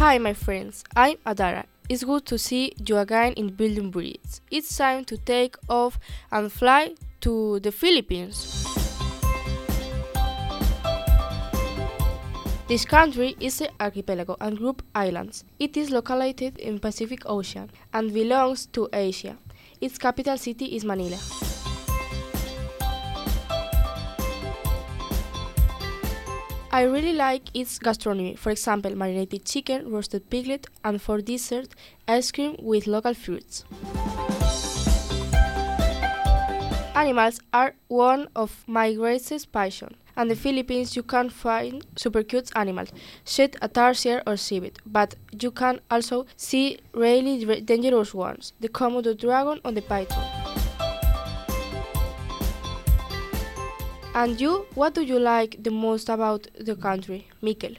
Hi, my friends. I'm Adara. It's good to see you again in Building Bridges. It's time to take off and fly to the Philippines. This country is an archipelago and group islands. It is located in Pacific Ocean and belongs to Asia. Its capital city is Manila. I really like its gastronomy, for example, marinated chicken, roasted piglet, and for dessert, ice cream with local fruits. Animals are one of my greatest passions. And the Philippines you can find super cute animals, such a tarsier or civet, but you can also see really dangerous ones, the Komodo dragon or the python. And you, what do you like the most about the country, Mikel?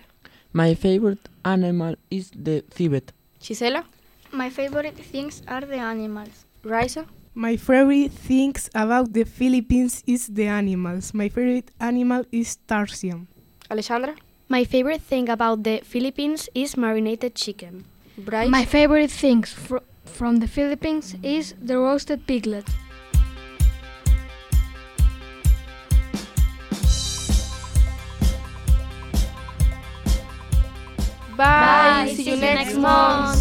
My favorite animal is the civet. Gisela? My favorite things are the animals. Raisa? My favorite things about the Philippines is the animals. My favorite animal is Tarsian. Alessandra? My favorite thing about the Philippines is marinated chicken. Bryce? My favorite things fr from the Philippines is the roasted piglet. Bye. Bye. See, See you next month. month.